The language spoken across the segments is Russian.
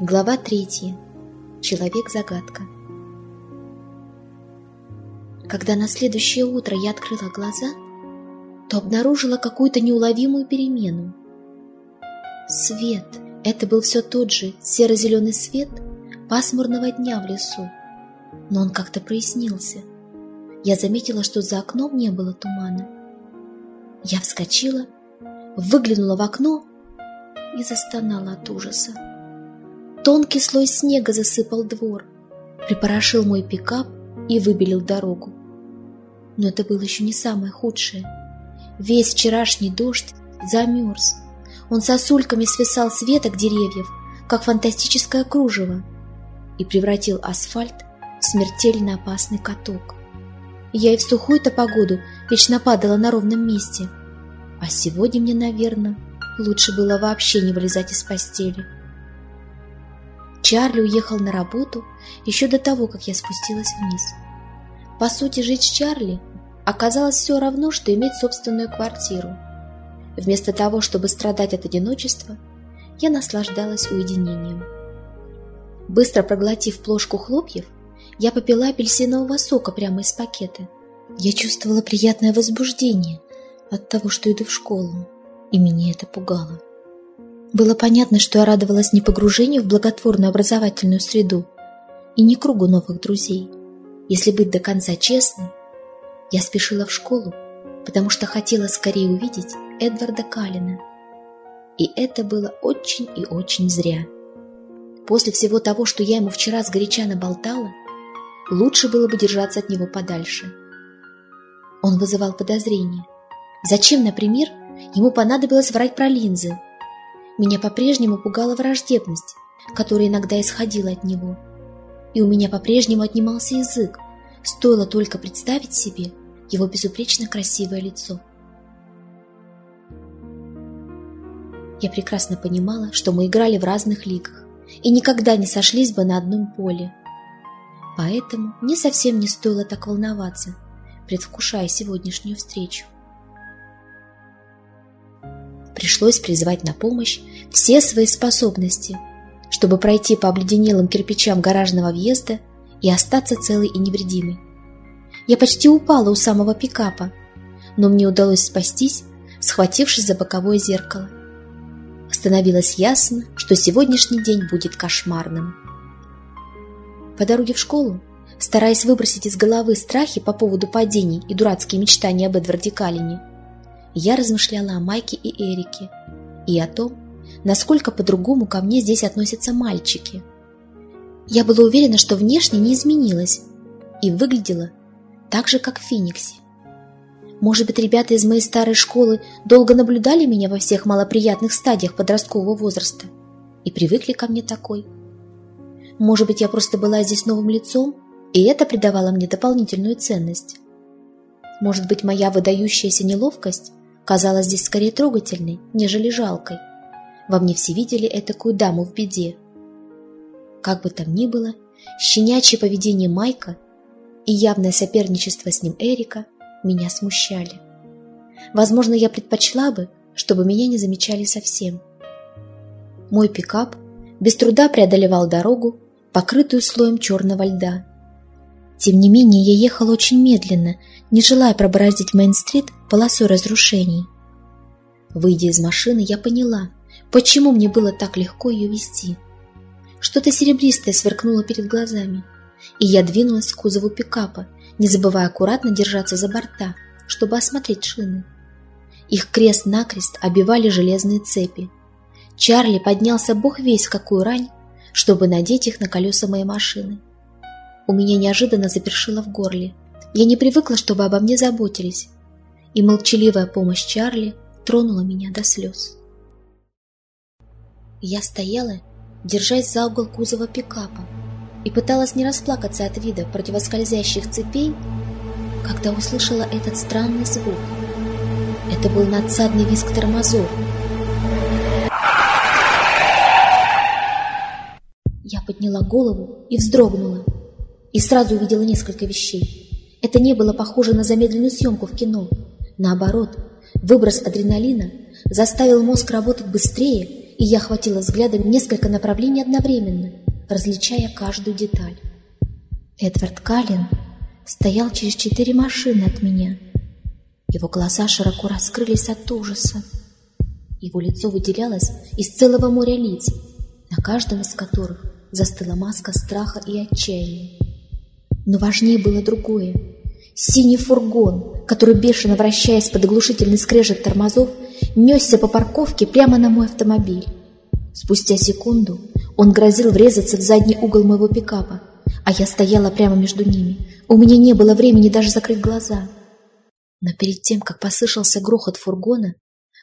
Глава третья. Человек-загадка. Когда на следующее утро я открыла глаза, то обнаружила какую-то неуловимую перемену. Свет. Это был все тот же серо-зеленый свет пасмурного дня в лесу, но он как-то прояснился. Я заметила, что за окном не было тумана. Я вскочила, выглянула в окно и застонала от ужаса. Тонкий слой снега засыпал двор, припорошил мой пикап и выбелил дорогу. Но это было еще не самое худшее. Весь вчерашний дождь замерз. Он сосульками свисал с веток деревьев, как фантастическое кружево, и превратил асфальт в смертельно опасный каток. Я и в сухую-то погоду вечно падала на ровном месте. А сегодня мне, наверное, лучше было вообще не вылезать из постели. Чарли уехал на работу еще до того, как я спустилась вниз. По сути, жить с Чарли оказалось все равно, что иметь собственную квартиру. Вместо того, чтобы страдать от одиночества, я наслаждалась уединением. Быстро проглотив плошку хлопьев, я попила апельсинового сока прямо из пакета. Я чувствовала приятное возбуждение от того, что иду в школу, и меня это пугало. Было понятно, что я радовалась не погружению в благотворную образовательную среду и не кругу новых друзей. Если быть до конца честной, я спешила в школу, потому что хотела скорее увидеть Эдварда Калина. И это было очень и очень зря. После всего того, что я ему вчера сгоряча наболтала, лучше было бы держаться от него подальше. Он вызывал подозрения. Зачем, например, ему понадобилось врать про линзы, меня по-прежнему пугала враждебность, которая иногда исходила от него. И у меня по-прежнему отнимался язык, стоило только представить себе его безупречно красивое лицо. Я прекрасно понимала, что мы играли в разных лигах и никогда не сошлись бы на одном поле. Поэтому мне совсем не стоило так волноваться, предвкушая сегодняшнюю встречу. Пришлось призвать на помощь все свои способности, чтобы пройти по обледенелым кирпичам гаражного въезда и остаться целой и невредимой. Я почти упала у самого пикапа, но мне удалось спастись, схватившись за боковое зеркало. Становилось ясно, что сегодняшний день будет кошмарным. По дороге в школу, стараясь выбросить из головы страхи по поводу падений и дурацкие мечтания об Эдварде Калине, я размышляла о Майке и Эрике и о том, насколько по-другому ко мне здесь относятся мальчики. Я была уверена, что внешне не изменилась и выглядела так же, как в Фениксе. Может быть, ребята из моей старой школы долго наблюдали меня во всех малоприятных стадиях подросткового возраста и привыкли ко мне такой. Может быть, я просто была здесь новым лицом, и это придавало мне дополнительную ценность. Может быть, моя выдающаяся неловкость казалась здесь скорее трогательной, нежели жалкой. Во мне все видели этакую даму в беде. Как бы там ни было, щенячье поведение Майка и явное соперничество с ним Эрика меня смущали. Возможно, я предпочла бы, чтобы меня не замечали совсем. Мой пикап без труда преодолевал дорогу, покрытую слоем черного льда. Тем не менее, я ехала очень медленно, не желая пробороздить Мейн-стрит полосой разрушений. Выйдя из машины, я поняла, почему мне было так легко ее вести. Что-то серебристое сверкнуло перед глазами, и я двинулась к кузову пикапа, не забывая аккуратно держаться за борта, чтобы осмотреть шины. Их крест-накрест обивали железные цепи. Чарли поднялся бог весь какую рань, чтобы надеть их на колеса моей машины. У меня неожиданно запершило в горле. Я не привыкла, чтобы обо мне заботились. И молчаливая помощь Чарли тронула меня до слез. Я стояла, держась за угол кузова пикапа, и пыталась не расплакаться от вида противоскользящих цепей, когда услышала этот странный звук. Это был надсадный визг тормозов. Я подняла голову и вздрогнула и сразу увидела несколько вещей. Это не было похоже на замедленную съемку в кино. Наоборот, выброс адреналина заставил мозг работать быстрее и я хватила взглядом несколько направлений одновременно, различая каждую деталь. Эдвард Каллен стоял через четыре машины от меня. Его глаза широко раскрылись от ужаса. Его лицо выделялось из целого моря лиц, на каждом из которых застыла маска страха и отчаяния. Но важнее было другое. Синий фургон, который, бешено вращаясь под оглушительный скрежет тормозов, несся по парковке прямо на мой автомобиль. Спустя секунду он грозил врезаться в задний угол моего пикапа, а я стояла прямо между ними. У меня не было времени даже закрыть глаза. Но перед тем, как послышался грохот фургона,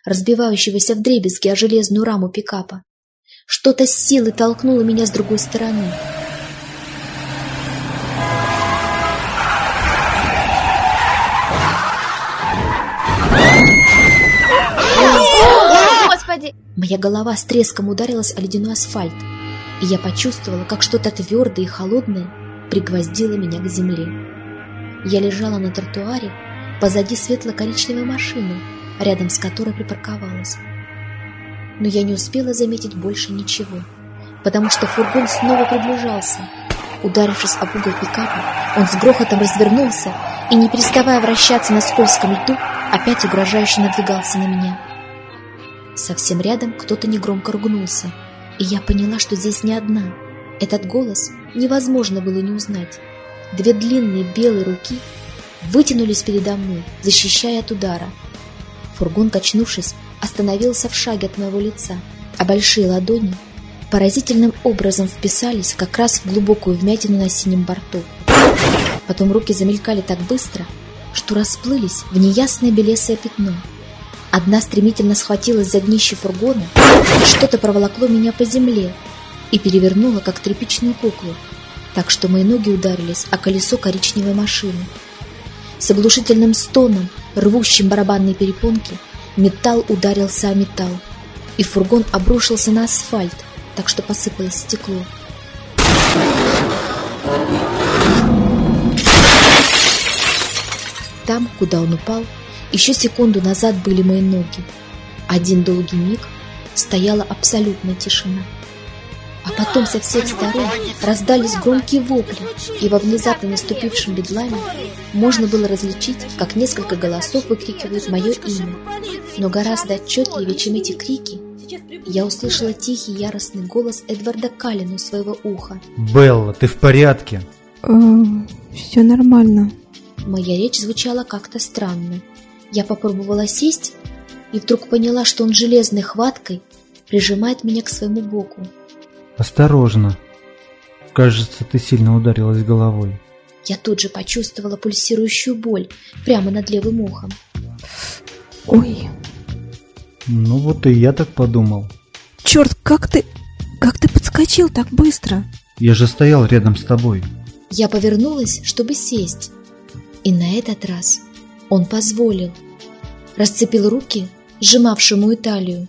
разбивающегося в дребезги о железную раму пикапа, что-то с силой толкнуло меня с другой стороны. Моя голова с треском ударилась о ледяной асфальт, и я почувствовала, как что-то твердое и холодное пригвоздило меня к земле. Я лежала на тротуаре позади светло-коричневой машины, рядом с которой припарковалась. Но я не успела заметить больше ничего, потому что фургон снова приближался. Ударившись об угол пикапа, он с грохотом развернулся и, не переставая вращаться на скользком льду, опять угрожающе надвигался на меня. Совсем рядом кто-то негромко ругнулся, и я поняла, что здесь не одна. Этот голос невозможно было не узнать. Две длинные белые руки вытянулись передо мной, защищая от удара. Фургон, качнувшись, остановился в шаге от моего лица, а большие ладони поразительным образом вписались как раз в глубокую вмятину на синем борту. Потом руки замелькали так быстро, что расплылись в неясное белесое пятно – Одна стремительно схватилась за днище фургона, что-то проволокло меня по земле и перевернуло, как тряпичную куклу, так что мои ноги ударились о колесо коричневой машины. С оглушительным стоном, рвущим барабанные перепонки, металл ударился о металл, и фургон обрушился на асфальт, так что посыпалось стекло. Там, куда он упал, еще секунду назад были мои ноги. Один долгий миг стояла абсолютная тишина. А потом со всех сторон раздались громкие вопли, и во внезапно наступившем бедламе можно было различить, как несколько голосов выкрикивают мое имя. Но гораздо отчетливее, чем эти крики, я услышала тихий яростный голос Эдварда Каллина у своего уха. «Белла, ты в порядке?» э, «Все нормально». Моя речь звучала как-то странно. Я попробовала сесть и вдруг поняла, что он железной хваткой прижимает меня к своему боку. «Осторожно! Кажется, ты сильно ударилась головой». Я тут же почувствовала пульсирующую боль прямо над левым ухом. «Ой!» «Ну вот и я так подумал». «Черт, как ты... как ты подскочил так быстро?» «Я же стоял рядом с тобой». Я повернулась, чтобы сесть. И на этот раз он позволил, расцепил руки, сжимавшие мою талию,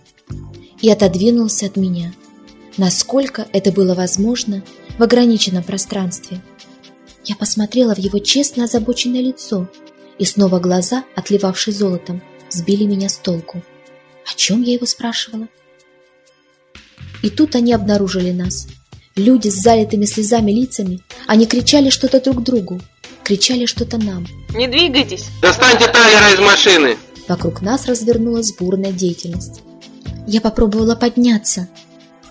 и отодвинулся от меня, насколько это было возможно в ограниченном пространстве. Я посмотрела в его честно озабоченное лицо, и снова глаза, отливавшие золотом, сбили меня с толку. О чем я его спрашивала? И тут они обнаружили нас. Люди с залитыми слезами лицами, они кричали что-то друг другу, кричали что-то нам. Не двигайтесь! Достаньте Тайлера из машины! Вокруг нас развернулась бурная деятельность. Я попробовала подняться,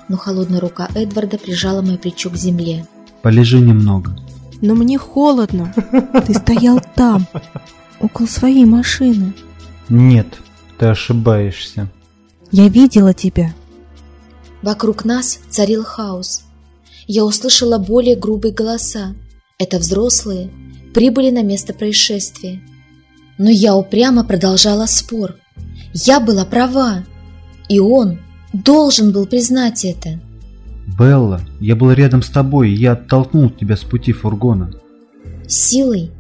но холодная рука Эдварда прижала мое плечо к земле. Полежи немного. Но мне холодно. Ты стоял там, около своей машины. Нет, ты ошибаешься. Я видела тебя. Вокруг нас царил хаос. Я услышала более грубые голоса. Это взрослые, прибыли на место происшествия. Но я упрямо продолжала спор. Я была права, и он должен был признать это. Белла, я был рядом с тобой, и я оттолкнул тебя с пути фургона. Силой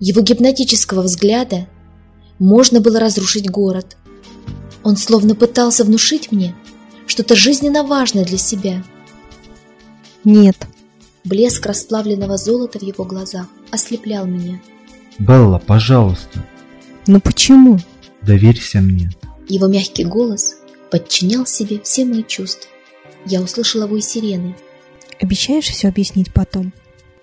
его гипнотического взгляда можно было разрушить город. Он словно пытался внушить мне что-то жизненно важное для себя. Нет, Блеск расплавленного золота в его глазах ослеплял меня. Белла, пожалуйста. Но почему? Доверься мне. Его мягкий голос подчинял себе все мои чувства. Я услышала вой сирены. Обещаешь все объяснить потом?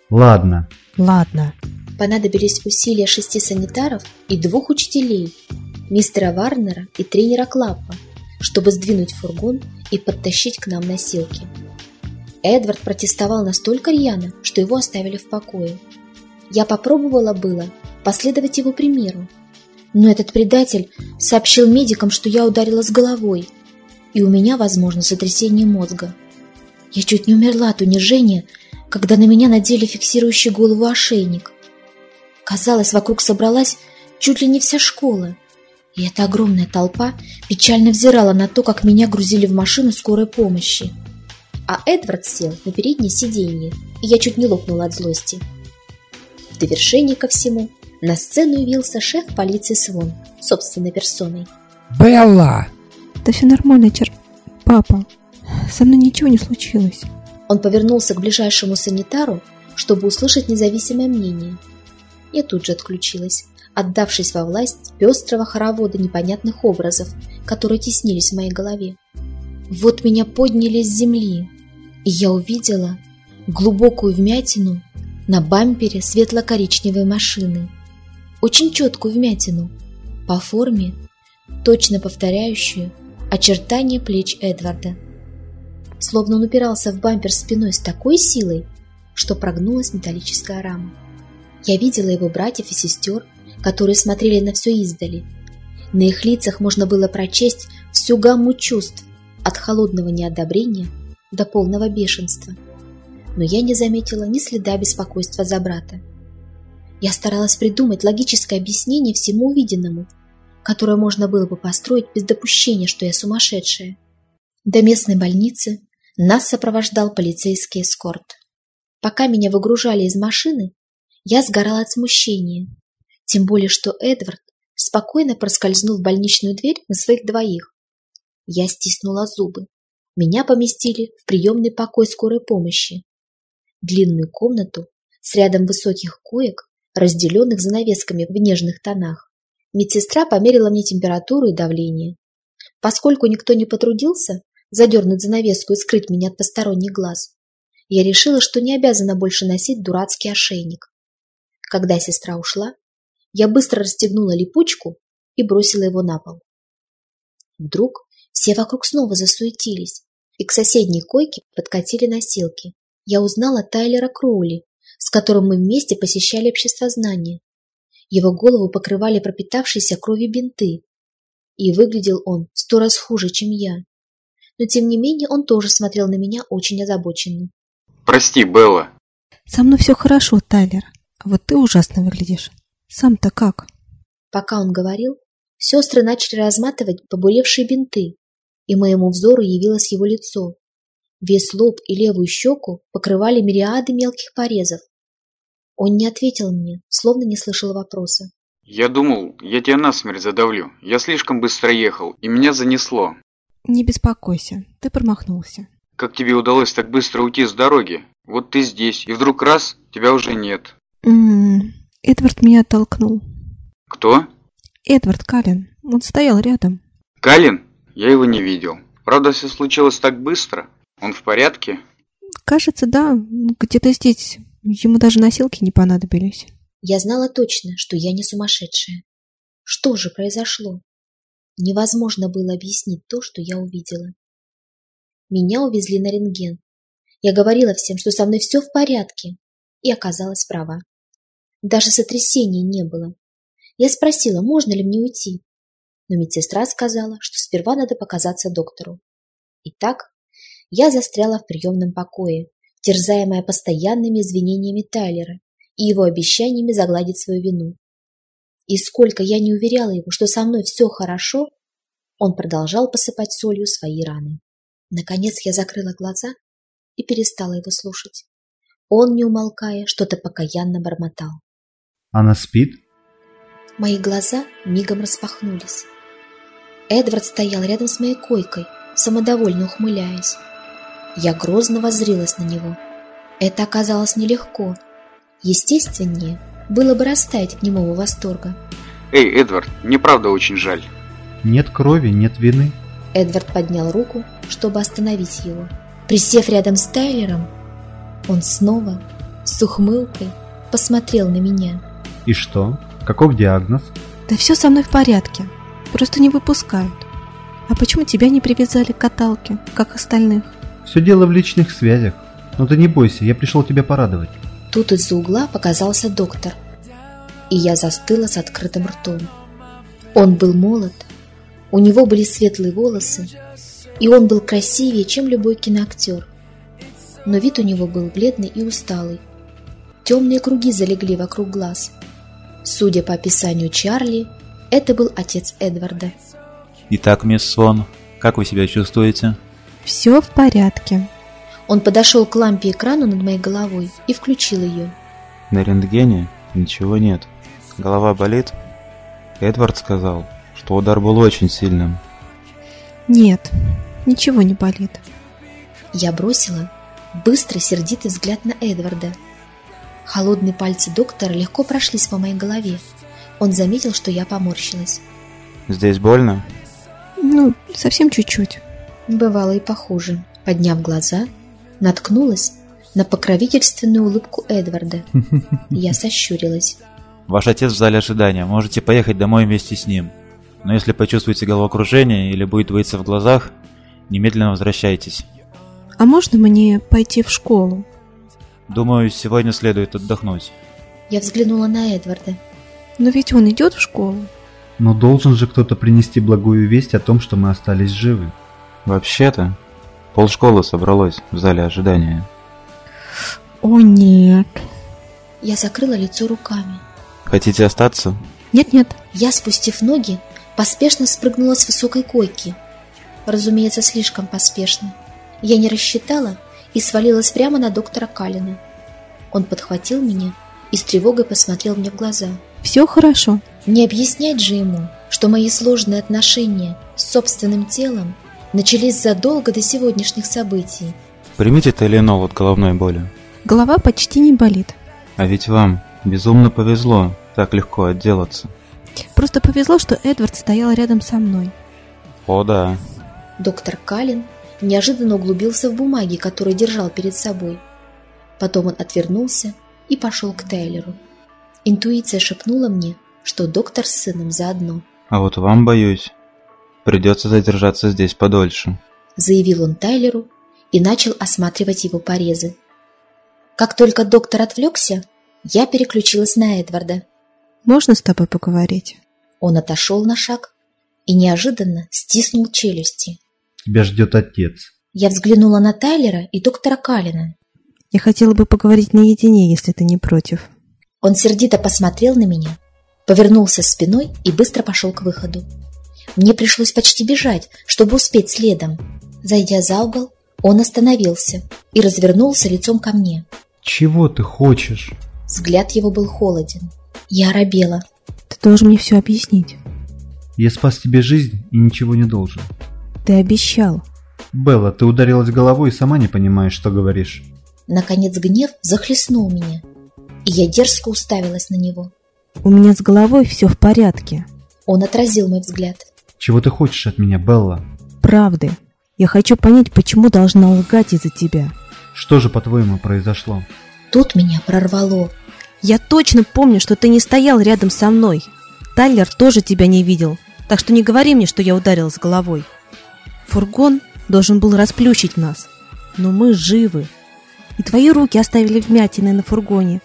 Ладно. Ладно. Понадобились усилия шести санитаров и двух учителей, мистера Варнера и тренера Клаппа, чтобы сдвинуть фургон и подтащить к нам носилки. Эдвард протестовал настолько рьяно, что его оставили в покое. Я попробовала было последовать его примеру, но этот предатель сообщил медикам, что я ударилась головой, и у меня, возможно, сотрясение мозга. Я чуть не умерла от унижения, когда на меня надели фиксирующий голову ошейник. Казалось, вокруг собралась чуть ли не вся школа, и эта огромная толпа печально взирала на то, как меня грузили в машину скорой помощи. А Эдвард сел на переднее сиденье, и я чуть не лопнула от злости. В довершение ко всему на сцену явился шеф полиции Свон, собственной персоной. «Белла!» Да все нормально, чер... Папа, со мной ничего не случилось. Он повернулся к ближайшему санитару, чтобы услышать независимое мнение. Я тут же отключилась, отдавшись во власть пестрого хоровода непонятных образов, которые теснились в моей голове. Вот меня подняли с земли, и я увидела глубокую вмятину на бампере светло-коричневой машины. Очень четкую вмятину, по форме, точно повторяющую очертания плеч Эдварда. Словно он упирался в бампер спиной с такой силой, что прогнулась металлическая рама. Я видела его братьев и сестер, которые смотрели на все издали. На их лицах можно было прочесть всю гамму чувств, от холодного неодобрения до полного бешенства. Но я не заметила ни следа беспокойства за брата. Я старалась придумать логическое объяснение всему увиденному, которое можно было бы построить без допущения, что я сумасшедшая. До местной больницы нас сопровождал полицейский эскорт. Пока меня выгружали из машины, я сгорала от смущения, тем более что Эдвард спокойно проскользнул в больничную дверь на своих двоих. Я стиснула зубы. Меня поместили в приемный покой скорой помощи. Длинную комнату с рядом высоких коек, разделенных занавесками в нежных тонах. Медсестра померила мне температуру и давление. Поскольку никто не потрудился задернуть занавеску и скрыть меня от посторонних глаз, я решила, что не обязана больше носить дурацкий ошейник. Когда сестра ушла, я быстро расстегнула липучку и бросила его на пол. Вдруг все вокруг снова засуетились, и к соседней койке подкатили носилки. Я узнала Тайлера Кроули, с которым мы вместе посещали общество знания. Его голову покрывали пропитавшиеся кровью бинты, и выглядел он сто раз хуже, чем я. Но тем не менее он тоже смотрел на меня очень озабоченно. Прости, Белла. Со мной все хорошо, Тайлер, а вот ты ужасно выглядишь. Сам-то как? Пока он говорил, сестры начали разматывать побуревшие бинты, и моему взору явилось его лицо. Весь лоб и левую щеку покрывали мириады мелких порезов. Он не ответил мне, словно не слышал вопроса. Я думал, я тебя насмерть задавлю. Я слишком быстро ехал, и меня занесло. Не беспокойся, ты промахнулся. Как тебе удалось так быстро уйти с дороги? Вот ты здесь, и вдруг раз, тебя уже нет. М -м, Эдвард меня оттолкнул. Кто? Эдвард Каллен. Он стоял рядом. Калин? Я его не видел. Правда, все случилось так быстро. Он в порядке? Кажется, да. Где-то здесь. Ему даже носилки не понадобились. Я знала точно, что я не сумасшедшая. Что же произошло? Невозможно было объяснить то, что я увидела. Меня увезли на рентген. Я говорила всем, что со мной все в порядке, и оказалась права. Даже сотрясения не было. Я спросила, можно ли мне уйти, но медсестра сказала, что сперва надо показаться доктору. Итак, я застряла в приемном покое, терзаемая постоянными извинениями Тайлера и его обещаниями загладить свою вину. И сколько я не уверяла его, что со мной все хорошо, он продолжал посыпать солью свои раны. Наконец я закрыла глаза и перестала его слушать. Он, не умолкая, что-то покаянно бормотал. Она спит? Мои глаза мигом распахнулись. Эдвард стоял рядом с моей койкой, самодовольно ухмыляясь. Я грозно воззрилась на него. Это оказалось нелегко. Естественнее было бы растаять от немого восторга. Эй, Эдвард, мне правда очень жаль. Нет крови, нет вины. Эдвард поднял руку, чтобы остановить его. Присев рядом с Тайлером, он снова с ухмылкой посмотрел на меня. И что? Каков диагноз? Да все со мной в порядке. Просто не выпускают. А почему тебя не привязали к каталке, как остальных? Все дело в личных связях. Но ты не бойся, я пришел тебя порадовать. Тут из-за угла показался доктор, и я застыла с открытым ртом. Он был молод, у него были светлые волосы, и он был красивее, чем любой киноактер. Но вид у него был бледный и усталый. Темные круги залегли вокруг глаз. Судя по описанию Чарли, это был отец Эдварда. Итак, мисс Свон, как вы себя чувствуете? Все в порядке. Он подошел к лампе экрану над моей головой и включил ее. На рентгене ничего нет. Голова болит? Эдвард сказал, что удар был очень сильным. Нет, ничего не болит. Я бросила быстрый сердитый взгляд на Эдварда. Холодные пальцы доктора легко прошлись по моей голове. Он заметил, что я поморщилась. Здесь больно? Ну, совсем чуть-чуть. Бывало и похуже. Подняв глаза, наткнулась на покровительственную улыбку Эдварда. Я сощурилась. Ваш отец в зале ожидания. Можете поехать домой вместе с ним. Но если почувствуете головокружение или будет двоиться в глазах, немедленно возвращайтесь. А можно мне пойти в школу? Думаю, сегодня следует отдохнуть. Я взглянула на Эдварда. Но ведь он идет в школу. Но должен же кто-то принести благую весть о том, что мы остались живы. Вообще-то, полшколы собралось в зале ожидания. О нет. Я закрыла лицо руками. Хотите остаться? Нет-нет. Я, спустив ноги, поспешно спрыгнула с высокой койки. Разумеется, слишком поспешно. Я не рассчитала и свалилась прямо на доктора Калина. Он подхватил меня и с тревогой посмотрел мне в глаза. Все хорошо. Не объяснять же ему, что мои сложные отношения с собственным телом начались задолго до сегодняшних событий. Примите Теленол от головной боли. Голова почти не болит. А ведь вам безумно повезло так легко отделаться. Просто повезло, что Эдвард стоял рядом со мной. О да. Доктор Калин неожиданно углубился в бумаги, которые держал перед собой. Потом он отвернулся и пошел к Тейлеру. Интуиция шепнула мне, что доктор с сыном заодно. А вот вам, боюсь, придется задержаться здесь подольше. Заявил он Тайлеру и начал осматривать его порезы. Как только доктор отвлекся, я переключилась на Эдварда. Можно с тобой поговорить? Он отошел на шаг и неожиданно стиснул челюсти. Тебя ждет отец. Я взглянула на Тайлера и доктора Калина. Я хотела бы поговорить наедине, если ты не против. Он сердито посмотрел на меня, повернулся спиной и быстро пошел к выходу. Мне пришлось почти бежать, чтобы успеть следом. Зайдя за угол, он остановился и развернулся лицом ко мне. Чего ты хочешь? Взгляд его был холоден. Я оробела. Ты должен мне все объяснить. Я спас тебе жизнь и ничего не должен. Ты обещал. Белла, ты ударилась головой и сама не понимаешь, что говоришь. Наконец гнев захлестнул меня, и я дерзко уставилась на него. У меня с головой все в порядке. Он отразил мой взгляд. Чего ты хочешь от меня, Белла? Правды. Я хочу понять, почему должна лгать из-за тебя. Что же, по-твоему, произошло? Тут меня прорвало. Я точно помню, что ты не стоял рядом со мной. Тайлер тоже тебя не видел, так что не говори мне, что я ударилась головой. Фургон должен был расплющить нас, но мы живы. И твои руки оставили вмятины на фургоне.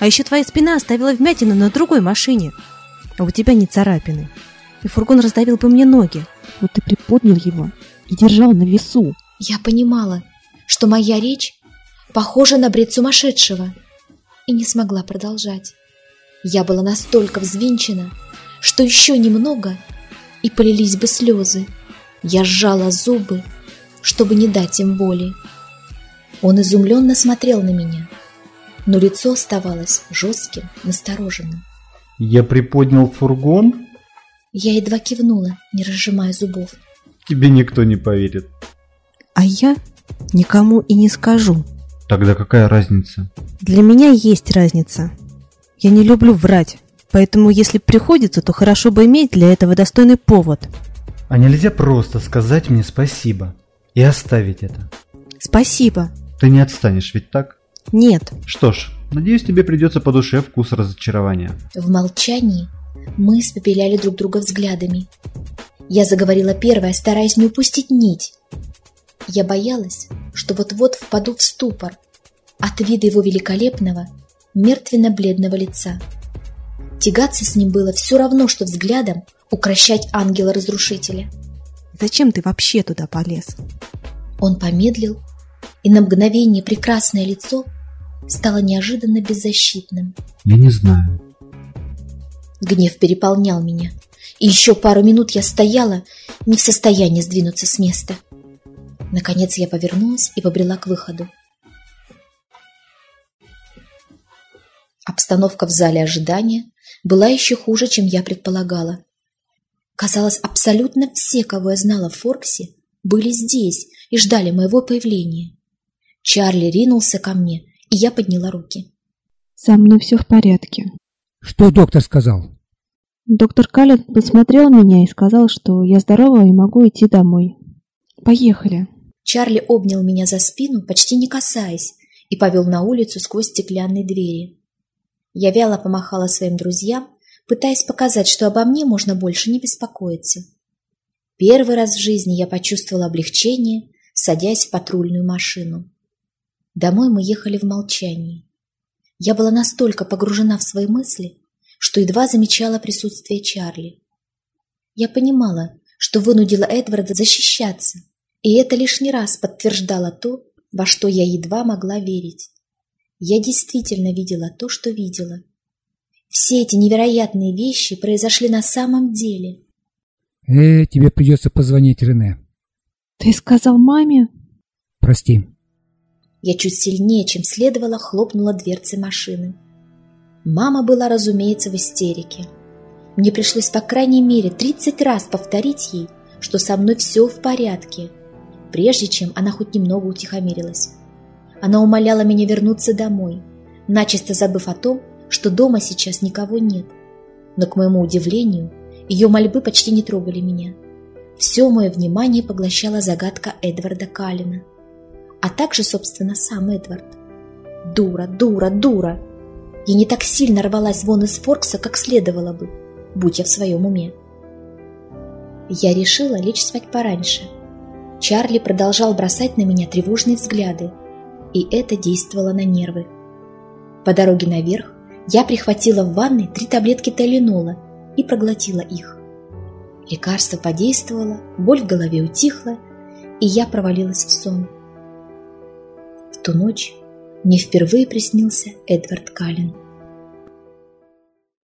А еще твоя спина оставила вмятину на другой машине. А у тебя не царапины. И фургон раздавил бы мне ноги. Вот ты приподнял его и держал на весу. Я понимала, что моя речь похожа на бред сумасшедшего, и не смогла продолжать. Я была настолько взвинчена, что еще немного, и полились бы слезы. Я сжала зубы, чтобы не дать им боли. Он изумленно смотрел на меня, но лицо оставалось жестким, настороженным. Я приподнял фургон? Я едва кивнула, не разжимая зубов. Тебе никто не поверит. А я никому и не скажу. Тогда какая разница? Для меня есть разница. Я не люблю врать, поэтому если приходится, то хорошо бы иметь для этого достойный повод. А нельзя просто сказать мне спасибо и оставить это? Спасибо. Ты не отстанешь, ведь так? Нет. Что ж, надеюсь, тебе придется по душе вкус разочарования. В молчании мы испепеляли друг друга взглядами. Я заговорила первая, стараясь не упустить нить. Я боялась, что вот-вот впаду в ступор от вида его великолепного, мертвенно-бледного лица. Тягаться с ним было все равно, что взглядом укращать ангела-разрушителя. Зачем ты вообще туда полез? Он помедлил, и на мгновение прекрасное лицо стало неожиданно беззащитным. Я не знаю. Гнев переполнял меня, и еще пару минут я стояла, не в состоянии сдвинуться с места. Наконец я повернулась и побрела к выходу. Обстановка в зале ожидания была еще хуже, чем я предполагала. Казалось, абсолютно все, кого я знала в Форксе, были здесь и ждали моего появления. Чарли ринулся ко мне, и я подняла руки. «Со мной все в порядке». «Что доктор сказал?» Доктор Каллен посмотрел меня и сказал, что я здорова и могу идти домой. Поехали. Чарли обнял меня за спину, почти не касаясь, и повел на улицу сквозь стеклянные двери. Я вяло помахала своим друзьям, пытаясь показать, что обо мне можно больше не беспокоиться. Первый раз в жизни я почувствовала облегчение, садясь в патрульную машину. Домой мы ехали в молчании. Я была настолько погружена в свои мысли, что едва замечала присутствие Чарли. Я понимала, что вынудила Эдварда защищаться, и это лишний раз подтверждало то, во что я едва могла верить. Я действительно видела то, что видела. Все эти невероятные вещи произошли на самом деле. Э, тебе придется позвонить Рене. Ты сказал маме? Прости. Я чуть сильнее, чем следовало, хлопнула дверцы машины. Мама была, разумеется, в истерике. Мне пришлось по крайней мере 30 раз повторить ей, что со мной все в порядке, прежде чем она хоть немного утихомирилась. Она умоляла меня вернуться домой, начисто забыв о том, что дома сейчас никого нет. Но, к моему удивлению, ее мольбы почти не трогали меня. Все мое внимание поглощала загадка Эдварда Каллина, а также, собственно, сам Эдвард. Дура, дура, дура! Я не так сильно рвалась вон из Форкса, как следовало бы, будь я в своем уме. Я решила лечь спать пораньше. Чарли продолжал бросать на меня тревожные взгляды, и это действовало на нервы. По дороге наверх я прихватила в ванной три таблетки Талинола и проглотила их. Лекарство подействовало, боль в голове утихла, и я провалилась в сон. В ту ночь мне впервые приснился Эдвард Каллен.